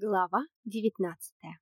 Глава девятнадцатая.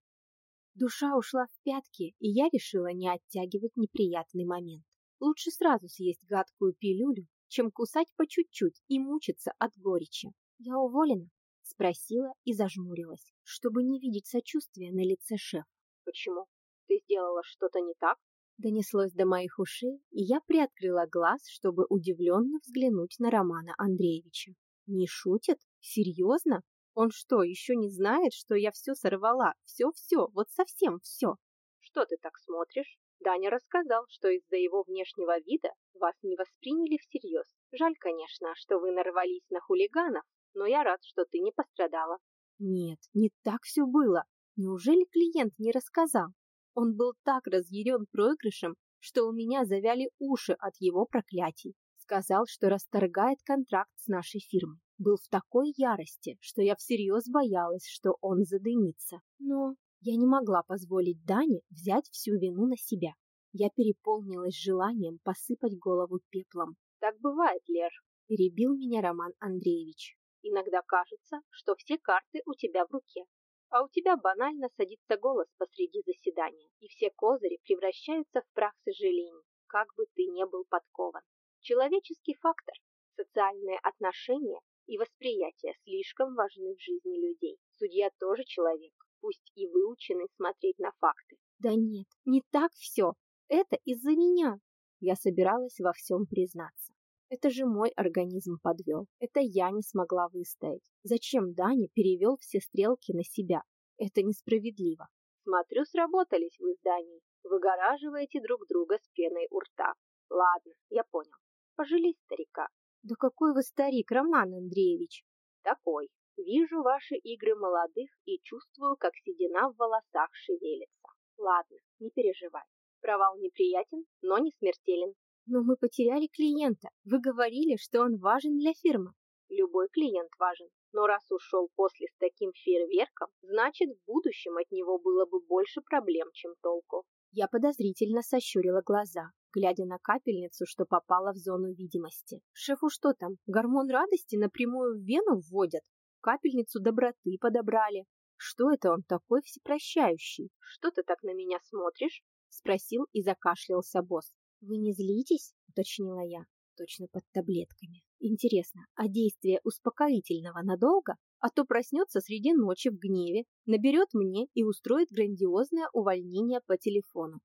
Душа ушла в пятки, и я решила не оттягивать неприятный момент. Лучше сразу съесть гадкую пилюлю, чем кусать по чуть-чуть и мучиться от горечи. «Я уволена?» — спросила и зажмурилась, чтобы не видеть сочувствия на лице шефа. «Почему? Ты сделала что-то не так?» Донеслось до моих ушей, и я приоткрыла глаз, чтобы удивленно взглянуть на Романа Андреевича. «Не шутит? Серьезно? Он что, еще не знает, что я все сорвала? Все-все, вот совсем все. Что ты так смотришь? Даня рассказал, что из-за его внешнего вида вас не восприняли всерьез. Жаль, конечно, что вы нарвались на хулиганов, но я рад, что ты не пострадала. Нет, не так все было. Неужели клиент не рассказал? Он был так разъярен проигрышем, что у меня завяли уши от его проклятий. Сказал, что расторгает контракт с нашей фирмой был в такой ярости, что я всерьез боялась, что он задымится. Но я не могла позволить Дане взять всю вину на себя. Я переполнилась желанием посыпать голову пеплом. «Так бывает, Лер», — перебил меня Роман Андреевич. «Иногда кажется, что все карты у тебя в руке, а у тебя банально садится голос посреди заседания, и все козыри превращаются в прах сожалений, как бы ты не был подкован. Человеческий фактор, социальные отношения и восприятие слишком важны в жизни людей. Судья тоже человек, пусть и выученный смотреть на факты. Да нет, не так все. Это из-за меня. Я собиралась во всем признаться. Это же мой организм подвел. Это я не смогла выстоять. Зачем Даня перевел все стрелки на себя? Это несправедливо. Смотрю, сработались вы с Даней. Выгораживаете друг друга с пеной у рта. Ладно, я понял. Пожалей старика. Да какой вы старик, Роман Андреевич! Такой. Вижу ваши игры молодых и чувствую, как седина в волосах шевелится. Ладно, не переживай. Провал неприятен, но не смертелен. Но мы потеряли клиента. Вы говорили, что он важен для фирмы. Любой клиент важен. Но раз ушел после с таким фейерверком, значит, в будущем от него было бы больше проблем, чем толку. Я подозрительно сощурила глаза, глядя на капельницу, что попала в зону видимости. Шефу что там, гормон радости напрямую в вену вводят? Капельницу доброты подобрали. Что это он такой всепрощающий? Что ты так на меня смотришь? Спросил и закашлялся босс. Вы не злитесь? Уточнила я. Точно под таблетками. Интересно, а действие успокоительного надолго? а то проснется среди ночи в гневе, наберет мне и устроит грандиозное увольнение по телефону.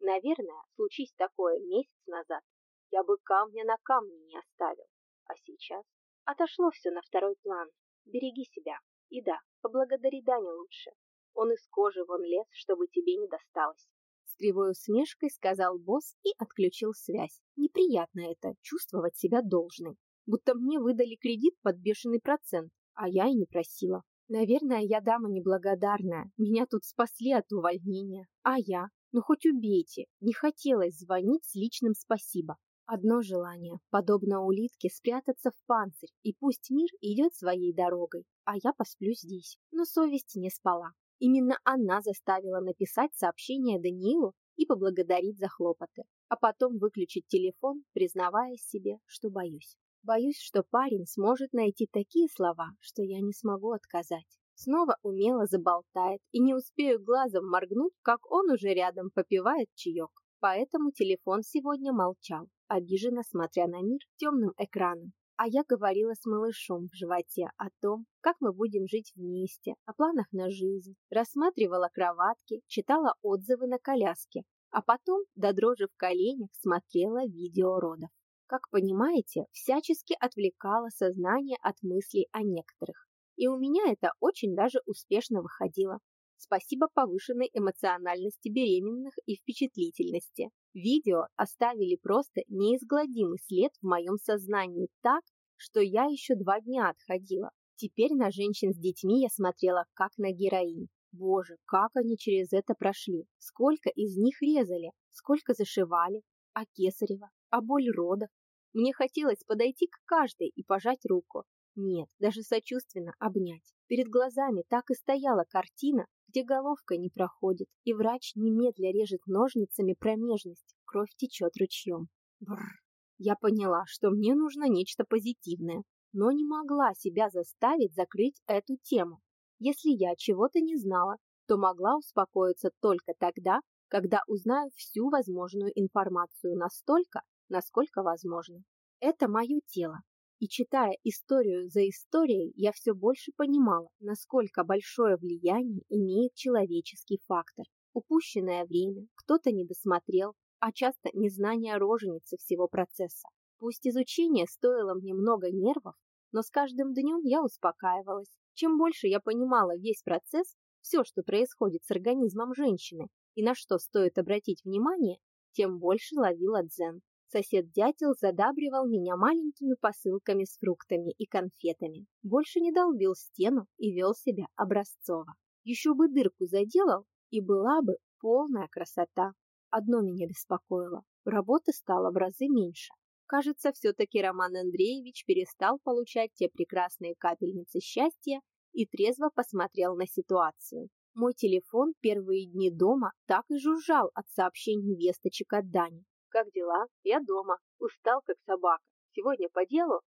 Наверное, случись такое месяц назад, я бы камня на камне не оставил. А сейчас отошло все на второй план. Береги себя. И да, поблагодари Даню лучше. Он из кожи вон лез, чтобы тебе не досталось. С кривой усмешкой сказал босс и отключил связь. Неприятно это, чувствовать себя должной. Будто мне выдали кредит под бешеный процент, а я и не просила. Наверное, я дама неблагодарная. Меня тут спасли от увольнения. А я? Ну хоть убейте. Не хотелось звонить с личным спасибо. Одно желание, подобно улитке, спрятаться в панцирь, и пусть мир идет своей дорогой, а я посплю здесь. Но совесть не спала. Именно она заставила написать сообщение Даниилу и поблагодарить за хлопоты, а потом выключить телефон, признавая себе, что боюсь. Боюсь, что парень сможет найти такие слова, что я не смогу отказать. Снова умело заболтает, и не успею глазом моргнуть, как он уже рядом попивает чаек. Поэтому телефон сегодня молчал, обиженно смотря на мир темным экраном. А я говорила с малышом в животе о том, как мы будем жить вместе, о планах на жизнь, рассматривала кроватки, читала отзывы на коляске, а потом, до дрожи в коленях, смотрела видео родов как понимаете, всячески отвлекала сознание от мыслей о некоторых. И у меня это очень даже успешно выходило. Спасибо повышенной эмоциональности беременных и впечатлительности. Видео оставили просто неизгладимый след в моем сознании так, что я еще два дня отходила. Теперь на женщин с детьми я смотрела как на героинь. Боже, как они через это прошли. Сколько из них резали, сколько зашивали. А кесарева, а боль родов, мне хотелось подойти к каждой и пожать руку. Нет, даже сочувственно обнять. Перед глазами так и стояла картина, где головка не проходит, и врач немедля режет ножницами промежность, кровь течет ручьем. Бррр. Я поняла, что мне нужно нечто позитивное, но не могла себя заставить закрыть эту тему. Если я чего-то не знала, то могла успокоиться только тогда, когда узнаю всю возможную информацию настолько, насколько возможно. Это мое тело. И читая историю за историей, я все больше понимала, насколько большое влияние имеет человеческий фактор. Упущенное время, кто-то не досмотрел, а часто незнание роженицы всего процесса. Пусть изучение стоило мне много нервов, но с каждым днем я успокаивалась. Чем больше я понимала весь процесс, все, что происходит с организмом женщины и на что стоит обратить внимание, тем больше ловила дзен. Сосед-дятел задабривал меня маленькими посылками с фруктами и конфетами. Больше не долбил стену и вел себя образцово. Еще бы дырку заделал, и была бы полная красота. Одно меня беспокоило. Работы стало в разы меньше. Кажется, все-таки Роман Андреевич перестал получать те прекрасные капельницы счастья и трезво посмотрел на ситуацию. Мой телефон первые дни дома так и жужжал от сообщений весточек от Дани. «Как дела? Я дома. Устал, как собака. Сегодня по делу?»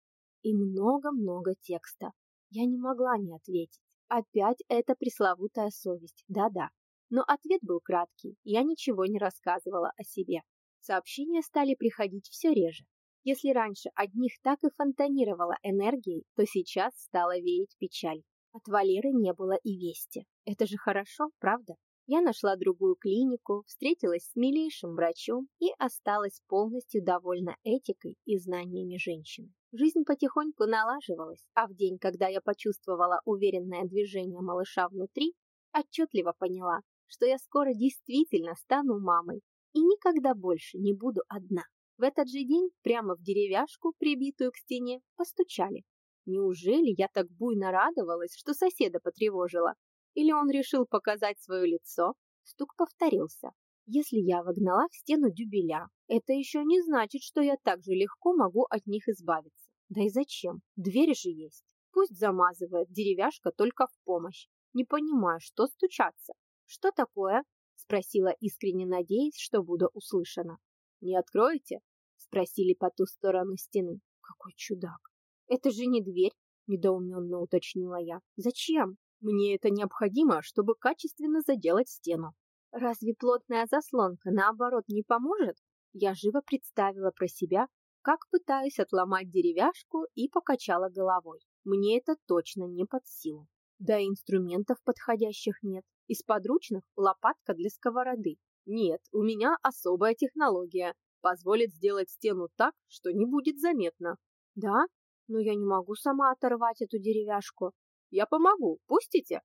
И много-много текста. Я не могла не ответить. Опять эта пресловутая совесть. Да-да. Но ответ был краткий. Я ничего не рассказывала о себе. Сообщения стали приходить все реже. Если раньше одних так и фонтанировала энергией, то сейчас стала веять печаль. От Валеры не было и вести. Это же хорошо, правда? Я нашла другую клинику, встретилась с милейшим врачом и осталась полностью довольна этикой и знаниями женщины. Жизнь потихоньку налаживалась, а в день, когда я почувствовала уверенное движение малыша внутри, отчетливо поняла, что я скоро действительно стану мамой и никогда больше не буду одна. В этот же день прямо в деревяшку, прибитую к стене, постучали. Неужели я так буйно радовалась, что соседа потревожила? Или он решил показать свое лицо? Стук повторился. Если я вогнала в стену дюбеля, это еще не значит, что я так же легко могу от них избавиться. Да и зачем? Двери же есть. Пусть замазывает, деревяшка только в помощь. Не понимаю, что стучаться. Что такое? Спросила, искренне надеясь, что буду услышана. Не откроете? Спросили по ту сторону стены. Какой чудак. Это же не дверь, недоуменно уточнила я. Зачем? Мне это необходимо, чтобы качественно заделать стену. Разве плотная заслонка, наоборот, не поможет? Я живо представила про себя, как пытаюсь отломать деревяшку и покачала головой. Мне это точно не под силу. Да и инструментов подходящих нет. Из подручных лопатка для сковороды. Нет, у меня особая технология позволит сделать стену так, что не будет заметно. Да? Но я не могу сама оторвать эту деревяшку. Я помогу, пустите?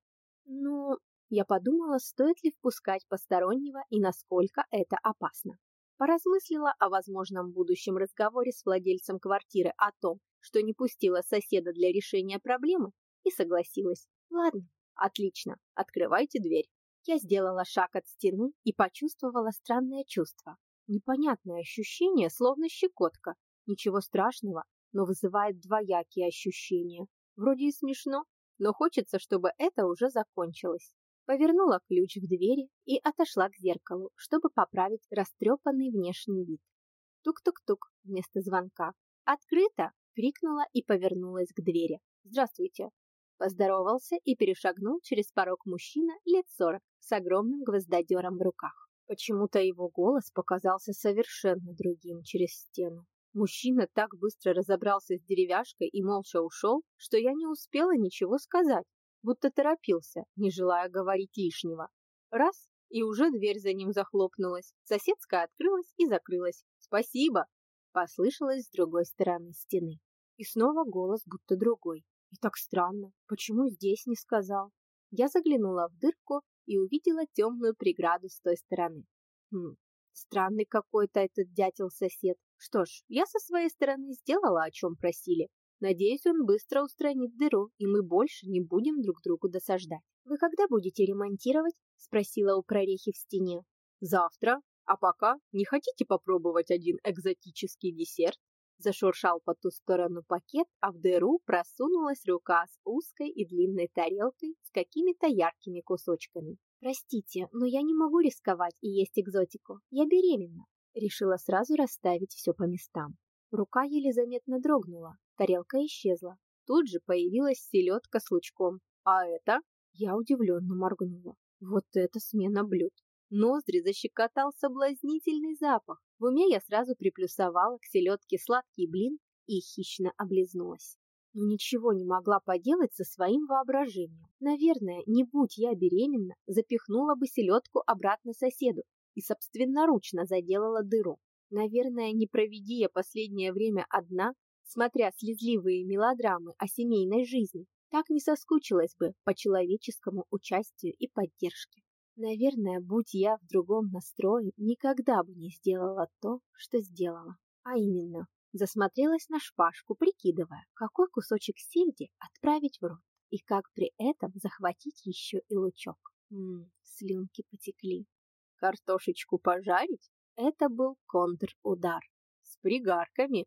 Ну, я подумала, стоит ли впускать постороннего и насколько это опасно. Поразмыслила о возможном будущем разговоре с владельцем квартиры о том, что не пустила соседа для решения проблемы, и согласилась. Ладно, отлично, открывайте дверь. Я сделала шаг от стены и почувствовала странное чувство. Непонятное ощущение, словно щекотка. Ничего страшного, но вызывает двоякие ощущения. Вроде и смешно, но хочется, чтобы это уже закончилось. Повернула ключ в двери и отошла к зеркалу, чтобы поправить растрепанный внешний вид. Тук-тук-тук вместо звонка. «Открыто!» — крикнула и повернулась к двери. «Здравствуйте!» Поздоровался и перешагнул через порог мужчина лет сорок с огромным гвоздодером в руках. Почему-то его голос показался совершенно другим через стену. Мужчина так быстро разобрался с деревяшкой и молча ушел, что я не успела ничего сказать, будто торопился, не желая говорить лишнего. Раз, и уже дверь за ним захлопнулась. Соседская открылась и закрылась. «Спасибо!» — послышалось с другой стороны стены. И снова голос будто другой. И так странно, почему здесь не сказал? Я заглянула в дырку и увидела темную преграду с той стороны. Хм, странный какой-то этот дятел-сосед. Что ж, я со своей стороны сделала, о чем просили. Надеюсь, он быстро устранит дыру, и мы больше не будем друг другу досаждать. «Вы когда будете ремонтировать?» – спросила у прорехи в стене. «Завтра. А пока не хотите попробовать один экзотический десерт?» Зашуршал по ту сторону пакет, а в дыру просунулась рука с узкой и длинной тарелкой с какими-то яркими кусочками. «Простите, но я не могу рисковать и есть экзотику. Я беременна». Решила сразу расставить все по местам. Рука еле заметно дрогнула, тарелка исчезла. Тут же появилась селедка с лучком. «А это?» Я удивленно моргнула. Вот это смена блюд. Ноздри защекотал соблазнительный запах. В уме я сразу приплюсовала к селедке сладкий блин и хищно облизнулась. Но ничего не могла поделать со своим воображением. Наверное, не будь я беременна, запихнула бы селедку обратно соседу и собственноручно заделала дыру. Наверное, не проведи я последнее время одна, смотря слезливые мелодрамы о семейной жизни, так не соскучилась бы по человеческому участию и поддержке. Наверное, будь я в другом настрое, никогда бы не сделала то, что сделала. А именно, засмотрелась на шпажку, прикидывая, какой кусочек сельди отправить в рот и как при этом захватить еще и лучок. Ммм, слюнки потекли. Картошечку пожарить? Это был контр-удар. С пригарками.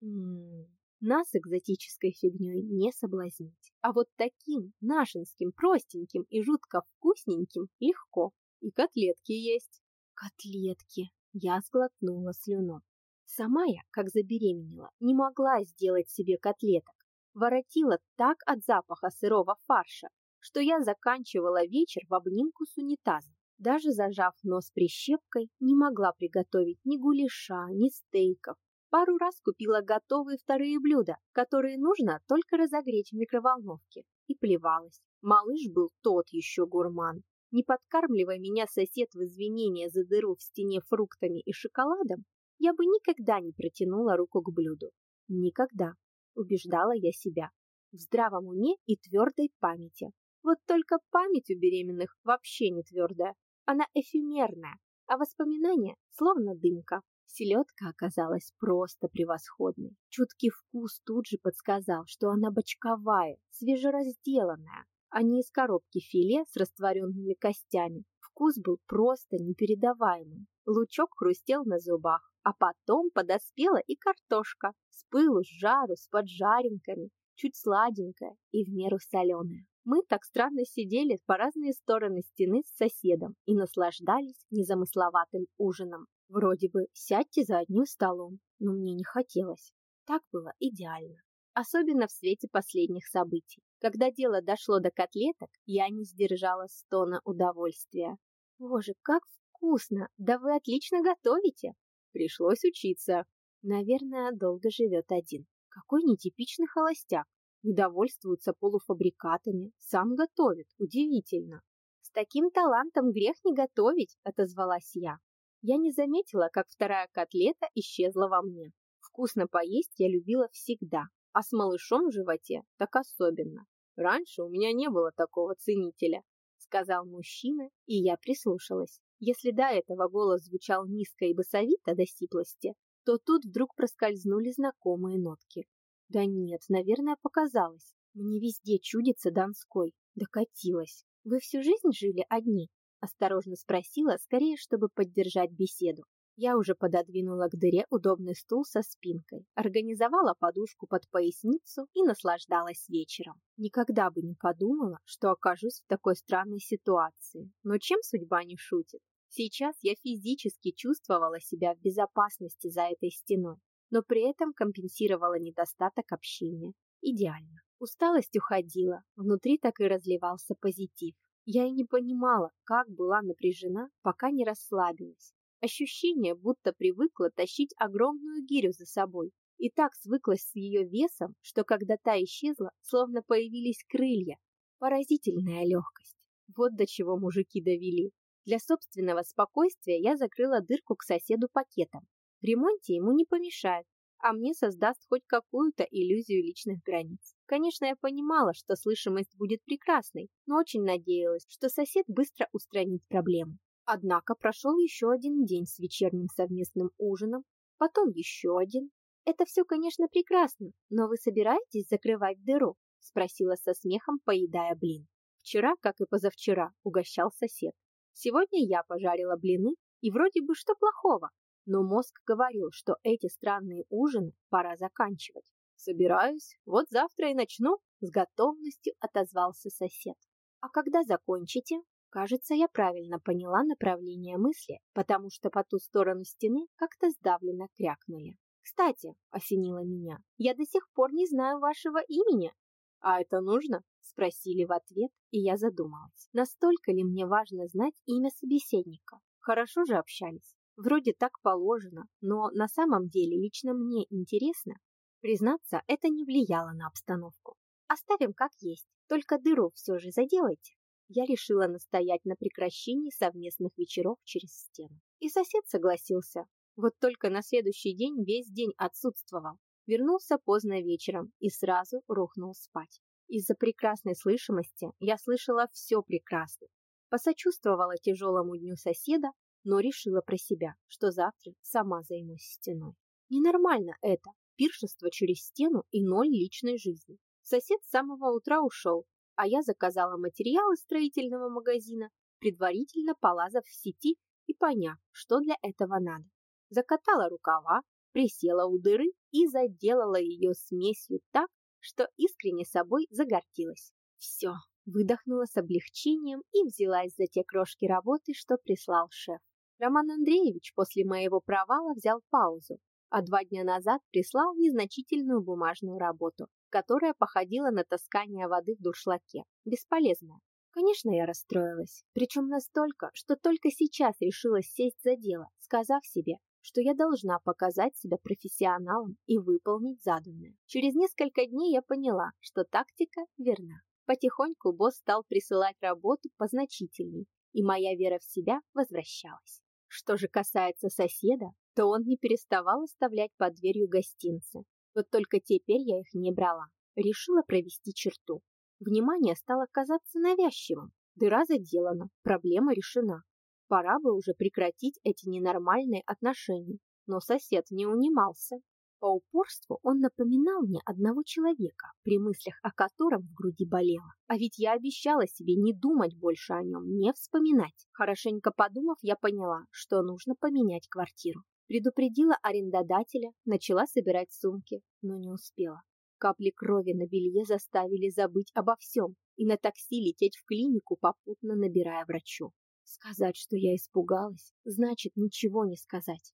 Ммм, нас экзотической фигней не соблазнить. А вот таким, нашинским, простеньким и жутко вкусненьким легко. И котлетки есть. Котлетки. Я сглотнула слюну. Сама я, как забеременела, не могла сделать себе котлеток. Воротила так от запаха сырого фарша, что я заканчивала вечер в обнимку с унитазом. Даже зажав нос прищепкой, не могла приготовить ни гуляша, ни стейков, Пару раз купила готовые вторые блюда, которые нужно только разогреть в микроволновке. И плевалась. Малыш был тот еще гурман. Не подкармливая меня сосед в извинения за дыру в стене фруктами и шоколадом, я бы никогда не протянула руку к блюду. Никогда, убеждала я себя. В здравом уме и твердой памяти. Вот только память у беременных вообще не твердая. Она эфемерная, а воспоминания словно дымка. Селедка оказалась просто превосходной. Чуткий вкус тут же подсказал, что она бочковая, свежеразделанная, а не из коробки филе с растворенными костями. Вкус был просто непередаваемым. Лучок хрустел на зубах, а потом подоспела и картошка. С пылу, с жару, с поджаринками, чуть сладенькая и в меру соленая. Мы так странно сидели по разные стороны стены с соседом и наслаждались незамысловатым ужином. Вроде бы сядьте за одним столом, но мне не хотелось. Так было идеально. Особенно в свете последних событий. Когда дело дошло до котлеток, я не сдержала стона удовольствия. Боже, как вкусно! Да вы отлично готовите! Пришлось учиться. Наверное, долго живет один. Какой нетипичный холостяк. Недовольствуется полуфабрикатами, сам готовит, удивительно. С таким талантом грех не готовить, отозвалась я. Я не заметила, как вторая котлета исчезла во мне. Вкусно поесть я любила всегда, а с малышом в животе так особенно. Раньше у меня не было такого ценителя, сказал мужчина, и я прислушалась. Если до этого голос звучал низко и басовито до сиплости, то тут вдруг проскользнули знакомые нотки. Да нет, наверное, показалось. Мне везде чудится Донской. Докатилась. Вы всю жизнь жили одни? Осторожно спросила, скорее, чтобы поддержать беседу. Я уже пододвинула к дыре удобный стул со спинкой, организовала подушку под поясницу и наслаждалась вечером. Никогда бы не подумала, что окажусь в такой странной ситуации. Но чем судьба не шутит? Сейчас я физически чувствовала себя в безопасности за этой стеной, но при этом компенсировала недостаток общения. Идеально. Усталость уходила, внутри так и разливался позитив. Я и не понимала, как была напряжена, пока не расслабилась. Ощущение, будто привыкла тащить огромную гирю за собой. И так свыклась с ее весом, что когда та исчезла, словно появились крылья. Поразительная легкость. Вот до чего мужики довели. Для собственного спокойствия я закрыла дырку к соседу пакетом. В ремонте ему не помешает, а мне создаст хоть какую-то иллюзию личных границ. Конечно, я понимала, что слышимость будет прекрасной, но очень надеялась, что сосед быстро устранит проблему. Однако прошел еще один день с вечерним совместным ужином, потом еще один. Это все, конечно, прекрасно, но вы собираетесь закрывать дыру? Спросила со смехом, поедая блин. Вчера, как и позавчера, угощал сосед. Сегодня я пожарила блины, и вроде бы что плохого, но мозг говорил, что эти странные ужины пора заканчивать. Собираюсь, вот завтра и начну, с готовностью отозвался сосед. А когда закончите? Кажется, я правильно поняла направление мысли, потому что по ту сторону стены как-то сдавленно крякнули. Кстати, осенило меня, я до сих пор не знаю вашего имени. А это нужно? Спросили в ответ, и я задумалась. Настолько ли мне важно знать имя собеседника? Хорошо же общались. Вроде так положено, но на самом деле лично мне интересно. Признаться, это не влияло на обстановку. Оставим как есть, только дыру все же заделайте. Я решила настоять на прекращении совместных вечеров через стену. И сосед согласился. Вот только на следующий день весь день отсутствовал. Вернулся поздно вечером и сразу рухнул спать. Из-за прекрасной слышимости я слышала все прекрасно. Посочувствовала тяжелому дню соседа, но решила про себя, что завтра сама займусь стеной. Ненормально это, пиршество через стену и ноль личной жизни. Сосед с самого утра ушел, а я заказала материалы строительного магазина, предварительно полазав в сети и поняв, что для этого надо. Закатала рукава, присела у дыры и заделала ее смесью так, что искренне собой загордилась. Все, выдохнула с облегчением и взялась за те крошки работы, что прислал шеф. Роман Андреевич после моего провала взял паузу, а два дня назад прислал незначительную бумажную работу, которая походила на таскание воды в дуршлаке. Бесполезная. Конечно, я расстроилась, причем настолько, что только сейчас решила сесть за дело, сказав себе, что я должна показать себя профессионалом и выполнить заданное. Через несколько дней я поняла, что тактика верна. Потихоньку босс стал присылать работу позначительней, и моя вера в себя возвращалась. Что же касается соседа, то он не переставал оставлять под дверью гостинцы. Вот только теперь я их не брала. Решила провести черту. Внимание стало казаться навязчивым. Дыра заделана, проблема решена. Пора бы уже прекратить эти ненормальные отношения. Но сосед не унимался. По упорству он напоминал мне одного человека, при мыслях о котором в груди болело. А ведь я обещала себе не думать больше о нем, не вспоминать. Хорошенько подумав, я поняла, что нужно поменять квартиру. Предупредила арендодателя, начала собирать сумки, но не успела. Капли крови на белье заставили забыть обо всем и на такси лететь в клинику, попутно набирая врачу. Сказать, что я испугалась, значит ничего не сказать.